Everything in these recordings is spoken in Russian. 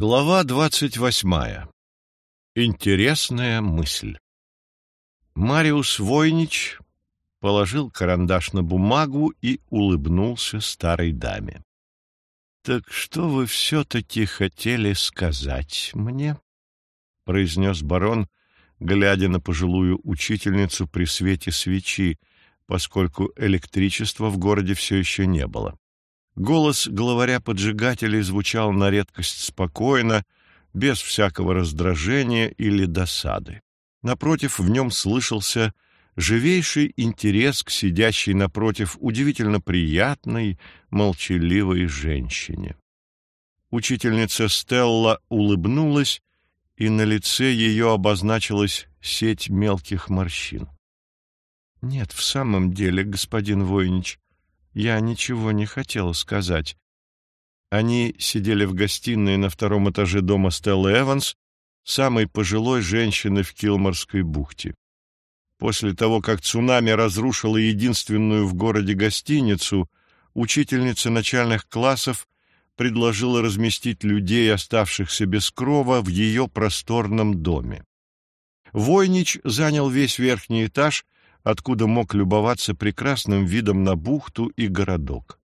Глава двадцать восьмая. Интересная мысль. Мариус Войнич положил карандаш на бумагу и улыбнулся старой даме. — Так что вы все-таки хотели сказать мне? — произнес барон, глядя на пожилую учительницу при свете свечи, поскольку электричества в городе все еще не было. Голос главаря-поджигателей звучал на редкость спокойно, без всякого раздражения или досады. Напротив, в нем слышался живейший интерес к сидящей напротив удивительно приятной, молчаливой женщине. Учительница Стелла улыбнулась, и на лице ее обозначилась сеть мелких морщин. — Нет, в самом деле, господин Войнич, я ничего не хотела сказать. Они сидели в гостиной на втором этаже дома Стеллы Эванс, самой пожилой женщины в Килморской бухте. После того, как цунами разрушило единственную в городе гостиницу, учительница начальных классов предложила разместить людей, оставшихся без крова, в ее просторном доме. Войнич занял весь верхний этаж — откуда мог любоваться прекрасным видом на бухту и городок.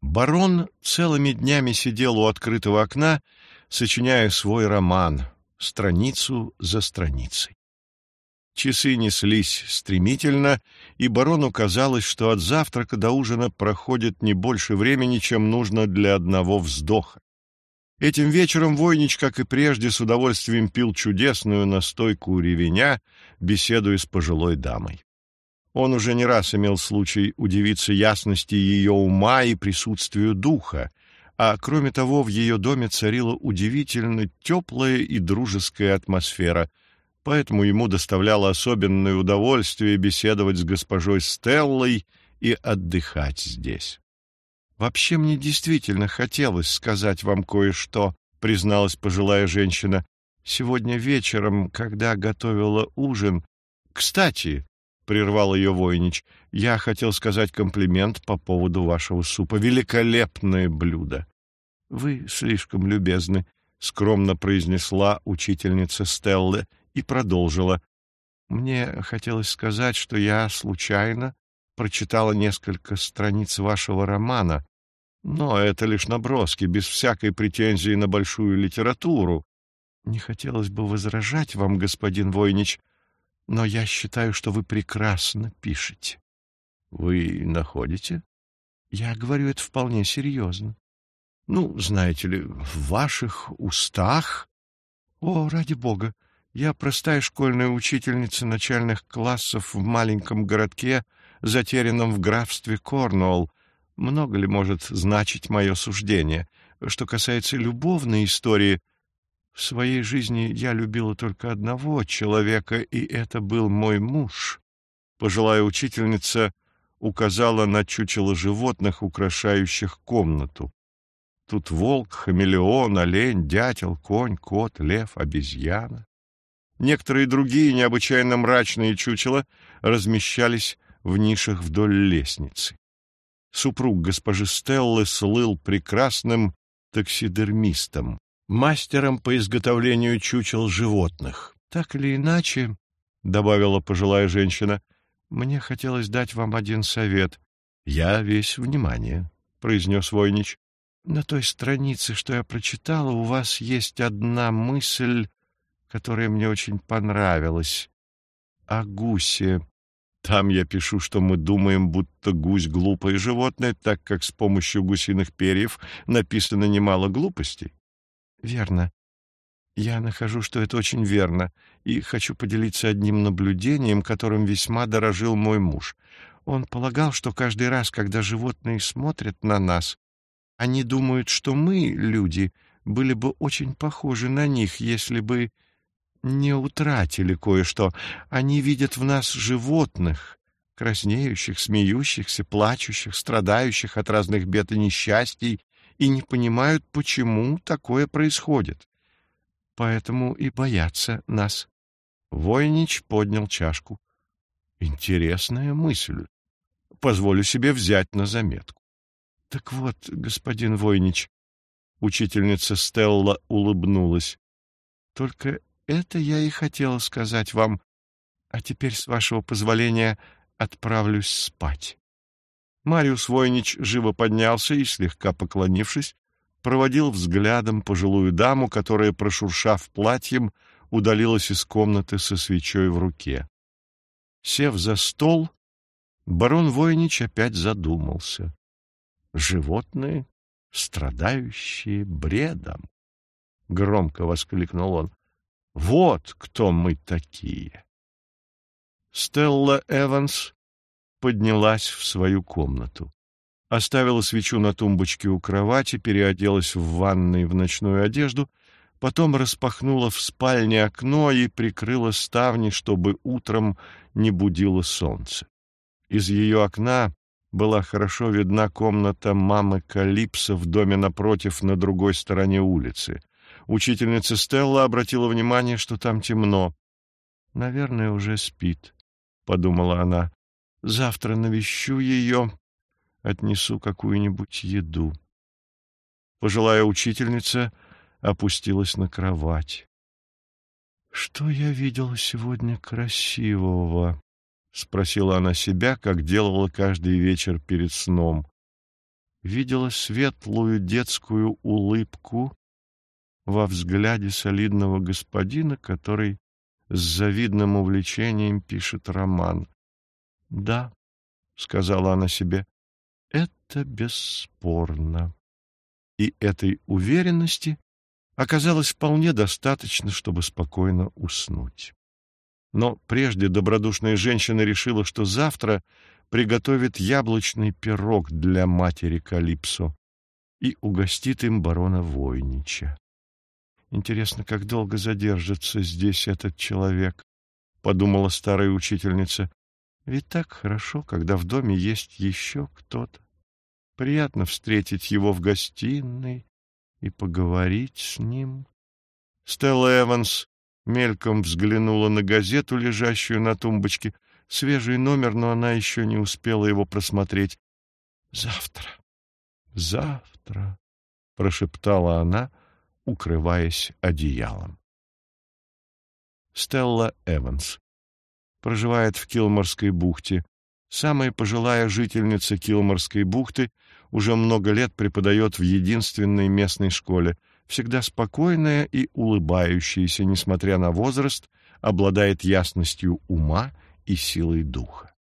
Барон целыми днями сидел у открытого окна, сочиняя свой роман, страницу за страницей. Часы неслись стремительно, и барону казалось, что от завтрака до ужина проходит не больше времени, чем нужно для одного вздоха. Этим вечером Войнич, как и прежде, с удовольствием пил чудесную настойку ревеня, беседуя с пожилой дамой. Он уже не раз имел случай удивиться ясности ее ума и присутствию духа, а кроме того в ее доме царила удивительно теплая и дружеская атмосфера, поэтому ему доставляло особенное удовольствие беседовать с госпожой Стеллой и отдыхать здесь. «Вообще мне действительно хотелось сказать вам кое-что», — призналась пожилая женщина. «Сегодня вечером, когда готовила ужин...» «Кстати», прервал ее Войнич. «Я хотел сказать комплимент по поводу вашего супа. Великолепное блюдо!» «Вы слишком любезны», — скромно произнесла учительница Стеллы и продолжила. «Мне хотелось сказать, что я случайно прочитала несколько страниц вашего романа, но это лишь наброски, без всякой претензии на большую литературу. Не хотелось бы возражать вам, господин Войнич, но я считаю, что вы прекрасно пишете. Вы находите? Я говорю это вполне серьезно. Ну, знаете ли, в ваших устах... О, ради бога! Я простая школьная учительница начальных классов в маленьком городке, затерянном в графстве Корнуолл. Много ли может значить мое суждение? Что касается любовной истории, в своей жизни я любила только одного человека, и это был мой муж. Пожилая учительница указала на чучело животных, украшающих комнату. Тут волк, хамелеон, олень, дятел, конь, кот, лев, обезьяна. Некоторые другие необычайно мрачные чучела размещались в нишах вдоль лестницы. Супруг госпожи Стеллы слыл прекрасным таксидермистом мастером по изготовлению чучел животных. Так или иначе, — добавила пожилая женщина, — мне хотелось дать вам один совет. — Я весь внимание, — произнес Войнич. — На той странице, что я прочитала, у вас есть одна мысль, которая мне очень понравилась. О гусе. Там я пишу, что мы думаем, будто гусь — глупое животное, так как с помощью гусиных перьев написано немало глупостей. Верно. Я нахожу, что это очень верно, и хочу поделиться одним наблюдением, которым весьма дорожил мой муж. Он полагал, что каждый раз, когда животные смотрят на нас, они думают, что мы, люди, были бы очень похожи на них, если бы не утратили кое-что. Они видят в нас животных, краснеющих, смеющихся, плачущих, страдающих от разных бед и несчастий, и не понимают, почему такое происходит. Поэтому и боятся нас. Войнич поднял чашку. Интересная мысль. Позволю себе взять на заметку. Так вот, господин Войнич, Учительница Стелла улыбнулась. Только это я и хотела сказать вам. А теперь, с вашего позволения, отправлюсь спать. Мариус Войнич живо поднялся и, слегка поклонившись, проводил взглядом пожилую даму, которая, прошуршав платьем, удалилась из комнаты со свечой в руке. Сев за стол, барон Войнич опять задумался. Животные, страдающие бредом. Громко воскликнул он. Вот кто мы такие. Стелла Эванс поднялась в свою комнату. Оставила свечу на тумбочке у кровати, переоделась в ванной в ночную одежду, потом распахнула в спальне окно и прикрыла ставни, чтобы утром не будило солнце. Из ее окна была хорошо видна комната мамы Калипса в доме напротив на другой стороне улицы. Учительница Стелла обратила внимание, что там темно. «Наверное, уже спит», — подумала она. «Завтра навещу ее, отнесу какую-нибудь еду». Пожилая учительница опустилась на кровать. «Что я видела сегодня красивого?» — спросила она себя, как делала каждый вечер перед сном. Видела светлую детскую улыбку во взгляде солидного господина, который с завидным увлечением пишет роман. «Да», — сказала она себе, — «это бесспорно». И этой уверенности оказалось вполне достаточно, чтобы спокойно уснуть. Но прежде добродушная женщина решила, что завтра приготовит яблочный пирог для матери Калипсо и угостит им барона Войнича. Интересно, как долго задержится здесь этот человек, — подумала старая учительница. Ведь так хорошо, когда в доме есть еще кто-то. Приятно встретить его в гостиной и поговорить с ним. Стелла Эванс мельком взглянула на газету, лежащую на тумбочке. Свежий номер, но она еще не успела его просмотреть. «Завтра, завтра», — прошептала она, — укрываясь одеялом. Стелла Эванс проживает в Килморской бухте. Самая пожилая жительница Килморской бухты уже много лет преподает в единственной местной школе. Всегда спокойная и улыбающаяся, несмотря на возраст, обладает ясностью ума и силой духа.